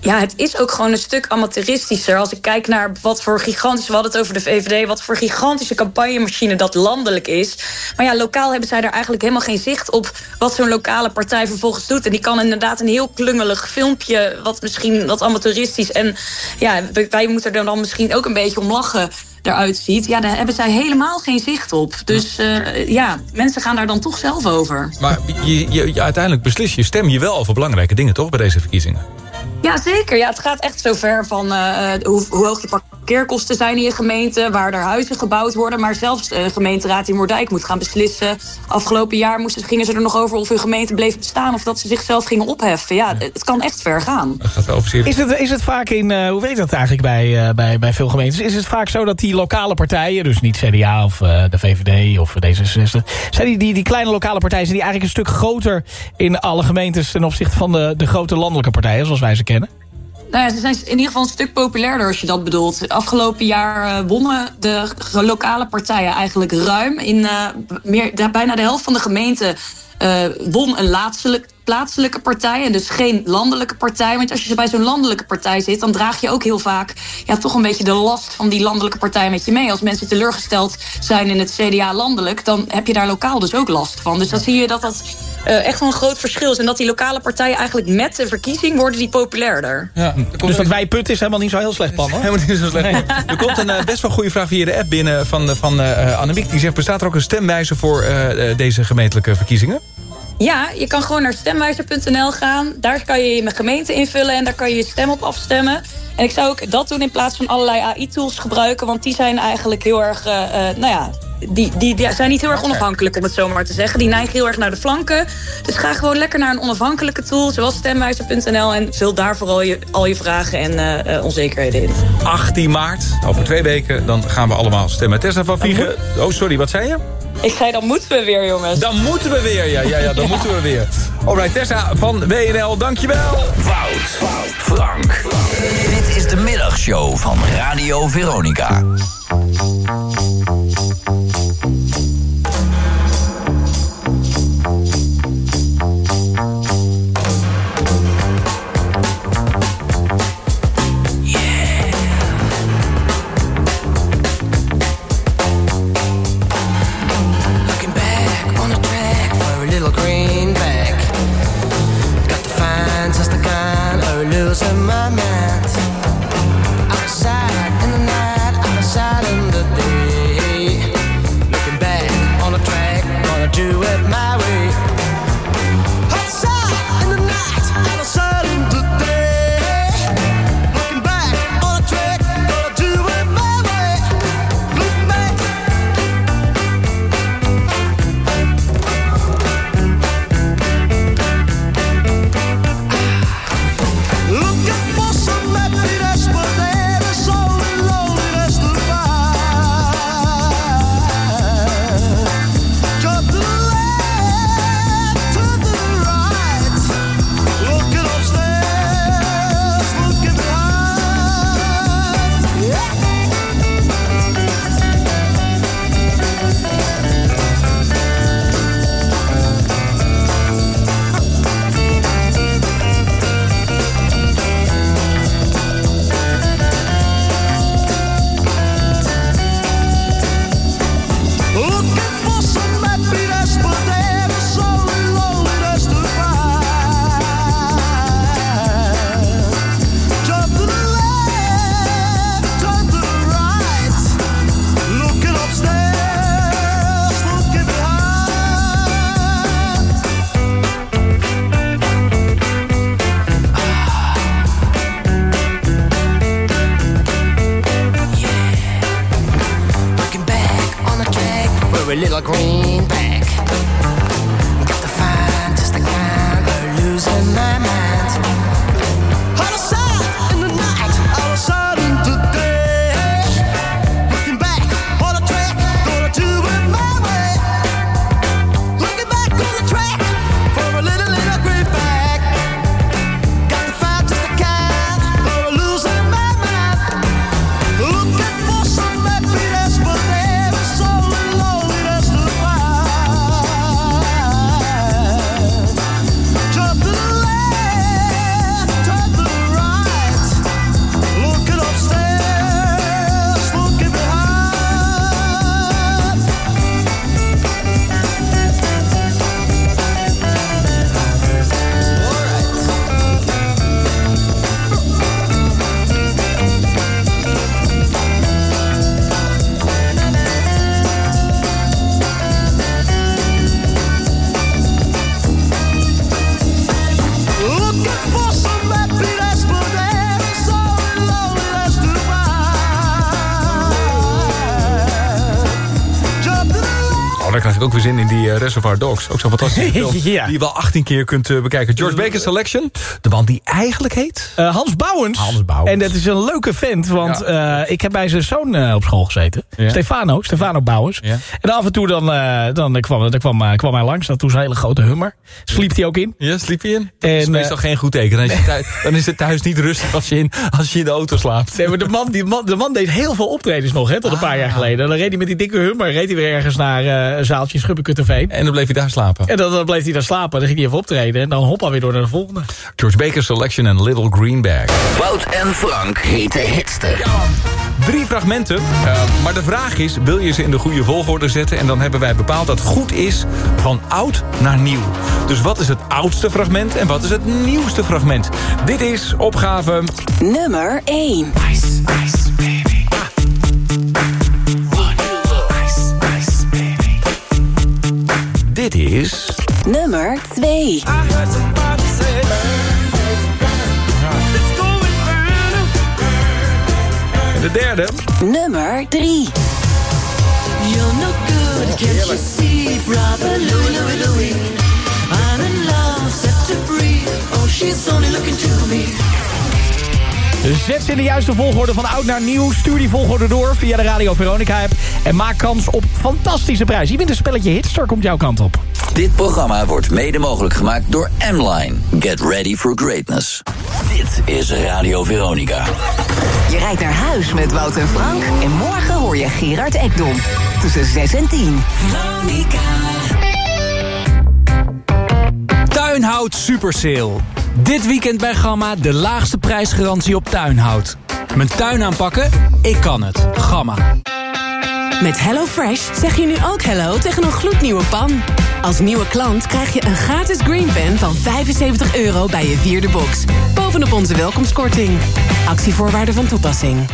Ja, het is ook gewoon een stuk amateuristischer. Als ik kijk naar wat voor gigantische... We hadden het over de VVD, wat voor gigantische campagnemachine dat landelijk is. Maar ja, lokaal hebben zij daar eigenlijk helemaal geen zicht op... wat zo'n lokale partij vervolgens doet. En die kan inderdaad een heel klungelig filmpje... wat misschien wat amateuristisch... en ja, wij moeten er dan misschien ook een beetje om lachen eruit ziet. Ja, daar hebben zij helemaal geen zicht op. Dus eh, ja, mensen gaan daar dan toch zelf over. Maar je, je, uiteindelijk beslis je, stem je wel over belangrijke dingen, toch, bij deze verkiezingen? Ja, zeker. Ja, het gaat echt zover van eh, hoe, hoe hoog je parkeerkosten zijn in je gemeente, waar er huizen gebouwd worden. Maar zelfs de gemeenteraad in Moerdijk moet gaan beslissen. Afgelopen jaar moesten, gingen ze er nog over of hun gemeente bleef bestaan of dat ze zichzelf gingen opheffen. Ja, het kan echt ver gaan. Dat gaat wel. Is het, is het vaak in, eh, hoe weet dat eigenlijk bij, eh, bij, bij veel gemeentes? Is het vaak zo dat die lokale partijen, dus niet CDA of eh, de VVD of D66... zijn die, die, die kleine lokale partijen zijn die eigenlijk een stuk groter in alle gemeentes... ten opzichte van de, de grote landelijke partijen, zoals wij ze Nou ja, ze zijn in ieder geval een stuk populairder als je dat bedoelt. Afgelopen jaar eh, wonnen de lokale partijen eigenlijk ruim. In eh, meer, bijna de helft van de gemeenten won een laatselijk, plaatselijke partij en dus geen landelijke partij. Want als je bij zo'n landelijke partij zit, dan draag je ook heel vaak ja, toch een beetje de last van die landelijke partij met je mee. Als mensen teleurgesteld zijn in het CDA landelijk, dan heb je daar lokaal dus ook last van. Dus dan zie je dat dat eh, echt wel een groot verschil is. En dat die lokale partijen eigenlijk met de verkiezing worden die populairder. Ja, dus dat wij put is helemaal niet zo heel slecht plan, hoor. Helemaal niet zo slecht. Er komt een eh, best wel goede vraag via de app binnen van, van eh, Annemiek. Die zegt, bestaat er ook een stemwijzer voor eh, deze gemeentelijke verkiezingen? Ja, je kan gewoon naar stemwijzer.nl gaan. Daar kan je je gemeente invullen en daar kan je je stem op afstemmen. En ik zou ook dat doen in plaats van allerlei AI-tools gebruiken... want die zijn eigenlijk heel erg, eh, eh, nou ja... Die, die, die zijn niet heel erg onafhankelijk, om het zo maar te zeggen. Die neigen heel erg naar de flanken. Dus ga gewoon lekker naar een onafhankelijke tool... zoals stemwijzer.nl en vul daar vooral je, al je vragen en eh, eh, onzekerheden in. 18 maart, over twee weken, dan gaan we allemaal stemmen. Tessa van Viegen, oh sorry, wat zei je? Ik zei, dan moeten we weer, jongens. Dan moeten we weer, ja, ja, ja dan moeten we weer. Alright, Tessa van WNL, dankjewel. Wout, Frank. Dit is de middagshow van Radio Veronica. Zin in die eh, Reservoir Dogs. Ook zo'n fantastische [LAUGHS] film. Ja. Die je wel 18 keer kunt eh, bekijken. George Baker Selection. De man die eigenlijk heet... Eh, Hans Bouwens. Hans Bouwens. En dat is een leuke vent, want eh, ik heb bij zijn zoon eh, op school gezeten. Ja. Stefano, Stefano Bouwens. En af en toe dan, eh, dan kwam, dan kwam, eh, kwam hij langs. Dat toen zo'n hele grote hummer. Sliep hij ook in. Ja, sliep je in? En, dat is meestal eh, geen goed teken. Dan is, het [LAUGHS] thuis, dan is het thuis niet rustig als je in, als je in de auto slaapt. Nee, maar de, man, die man, de man deed heel veel optredens nog, hè, tot een paar jaar geleden. Dan reed hij met die dikke hummer reed hij weer ergens naar eh, zaaltje En dan bleef hij daar slapen. En dan, dan bleef hij daar slapen. Dan ging hij even optreden. En dan hoppa weer door naar de volgende. George Baker Selection en Little Green Bag. Wout en Frank hete hitster. Drie fragmenten. Uh, maar de vraag is, wil je ze in de goede volgorde zetten? En dan hebben wij bepaald dat goed is van oud naar nieuw. Dus wat is het oudste fragment en wat is het nieuwste fragment? Dit is opgave... Nummer 1. Dit is... Nummer 2. En de derde... Nummer 3. You're no good, can't you see, brother Louie, Louie, Louie? I'm in love, set to free. Oh, she's only looking to me. Zet ze in de juiste volgorde van oud naar nieuw. Stuur die volgorde door via de Radio Veronica app. En maak kans op fantastische prijs. Je wint een spelletje Hitster, komt jouw kant op. Dit programma wordt mede mogelijk gemaakt door M-Line. Get ready for greatness. Dit is Radio Veronica. Je rijdt naar huis met Wout en Frank. En morgen hoor je Gerard Ekdom. Tussen 6 en 10. Veronica. Tuinhout Super Sale. Dit weekend bij Gamma de laagste prijsgarantie op tuinhout. Mijn tuin aanpakken? Ik kan het. Gamma. Met HelloFresh zeg je nu ook hello tegen een gloednieuwe pan. Als nieuwe klant krijg je een gratis green pen van 75 euro bij je vierde box. Bovenop onze welkomstkorting. Actievoorwaarden van toepassing.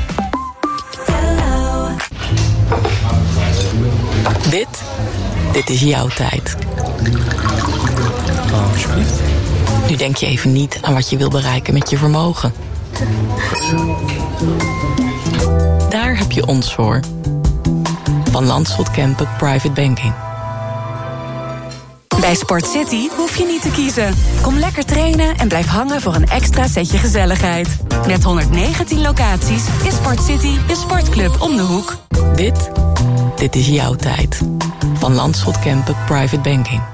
Dit, dit is jouw tijd. Oh, alsjeblieft. Nu denk je even niet aan wat je wil bereiken met je vermogen. Daar heb je ons voor. Van Landschot Kempen Private Banking. Bij Sport City hoef je niet te kiezen. Kom lekker trainen en blijf hangen voor een extra setje gezelligheid. Met 119 locaties is Sport City de sportclub om de hoek. Dit, dit is jouw tijd. Van Landschot Kempen Private Banking.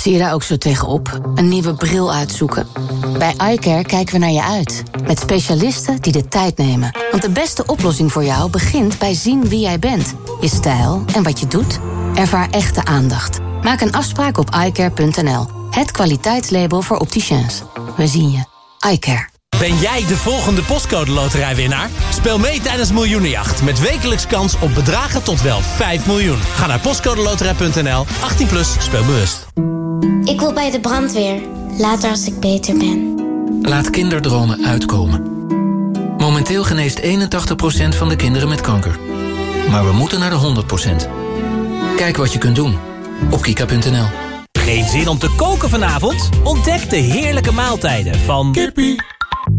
Zie je daar ook zo tegenop? Een nieuwe bril uitzoeken? Bij iCare kijken we naar je uit. Met specialisten die de tijd nemen. Want de beste oplossing voor jou begint bij zien wie jij bent. Je stijl en wat je doet. Ervaar echte aandacht. Maak een afspraak op iCare.nl. Het kwaliteitslabel voor opticiens. We zien je. iCare. Ben jij de volgende postcode loterijwinnaar? Speel mee tijdens Miljoenenjacht met wekelijks kans op bedragen tot wel 5 miljoen. Ga naar postcodeloterij.nl, 18 plus, speel bewust. Ik wil bij de brandweer, later als ik beter ben. Laat kinderdromen uitkomen. Momenteel geneest 81% van de kinderen met kanker. Maar we moeten naar de 100%. Kijk wat je kunt doen op kika.nl. Geen zin om te koken vanavond? Ontdek de heerlijke maaltijden van... Kippie.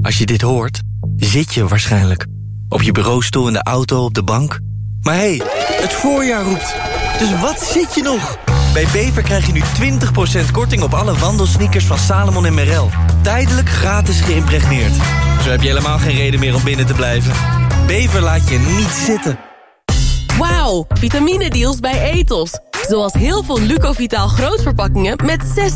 Als je dit hoort, zit je waarschijnlijk. Op je bureaustoel, in de auto, op de bank. Maar hé, hey, het voorjaar roept. Dus wat zit je nog? Bij Bever krijg je nu 20% korting op alle wandelsneakers van Salomon en Merrell. Tijdelijk gratis geïmpregneerd. Zo heb je helemaal geen reden meer om binnen te blijven. Bever laat je niet zitten. Wauw, vitamine-deals bij Ethos. Zoals heel veel Lucovitaal grootverpakkingen met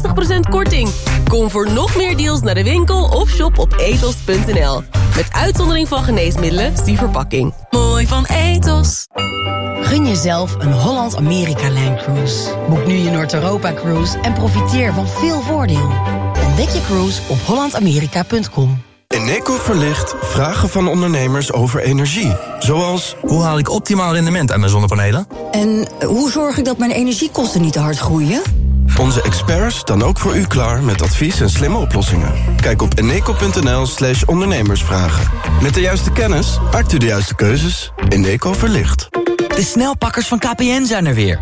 60% korting. Kom voor nog meer deals naar de winkel of shop op ethos.nl. Met uitzondering van geneesmiddelen, zie verpakking. Mooi van Ethos. Gun jezelf een Holland-Amerika-lijn cruise. Boek nu je Noord-Europa-cruise en profiteer van veel voordeel. Ontdek je cruise op hollandamerika.com. Eneco verlicht vragen van ondernemers over energie. Zoals... Hoe haal ik optimaal rendement aan mijn zonnepanelen? En hoe zorg ik dat mijn energiekosten niet te hard groeien? Onze experts dan ook voor u klaar met advies en slimme oplossingen. Kijk op eneco.nl slash ondernemersvragen. Met de juiste kennis maakt u de juiste keuzes. Eneco verlicht. De snelpakkers van KPN zijn er weer.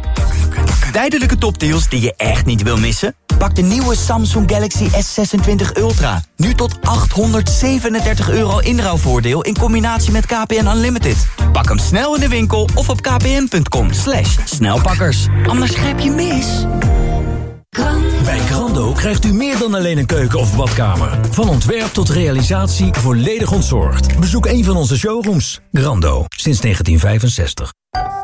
Tijdelijke topdeals die je echt niet wil missen? Pak de nieuwe Samsung Galaxy S26 Ultra. Nu tot 837 euro inruilvoordeel in combinatie met KPN Unlimited. Pak hem snel in de winkel of op kpn.com. Slash snelpakkers. Anders grijp je mis. Bij Grando krijgt u meer dan alleen een keuken of badkamer. Van ontwerp tot realisatie volledig ontzorgd. Bezoek een van onze showrooms. Grando, sinds 1965.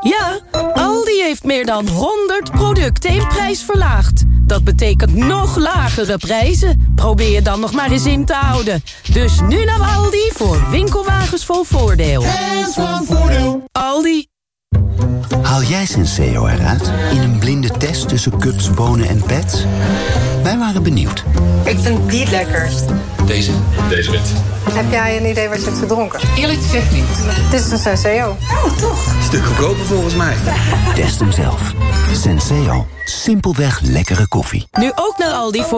Ja, Aldi heeft meer dan 100 producten in prijs verlaagd. Dat betekent nog lagere prijzen. Probeer je dan nog maar eens in te houden. Dus nu naar Aldi voor winkelwagens vol voordeel. van voordeel. Aldi. Haal jij Senseo eruit in een blinde test tussen cups, bonen en pets? Wij waren benieuwd. Ik vind die het lekkerst. Deze? Deze wit. Heb jij een idee wat je hebt gedronken? Eerlijk gezegd niet. Dit is een Senseo. Oh, toch? Stuk goedkoper volgens mij. Test hem zelf. Senseo. Simpelweg lekkere koffie. Nu ook naar Aldi voor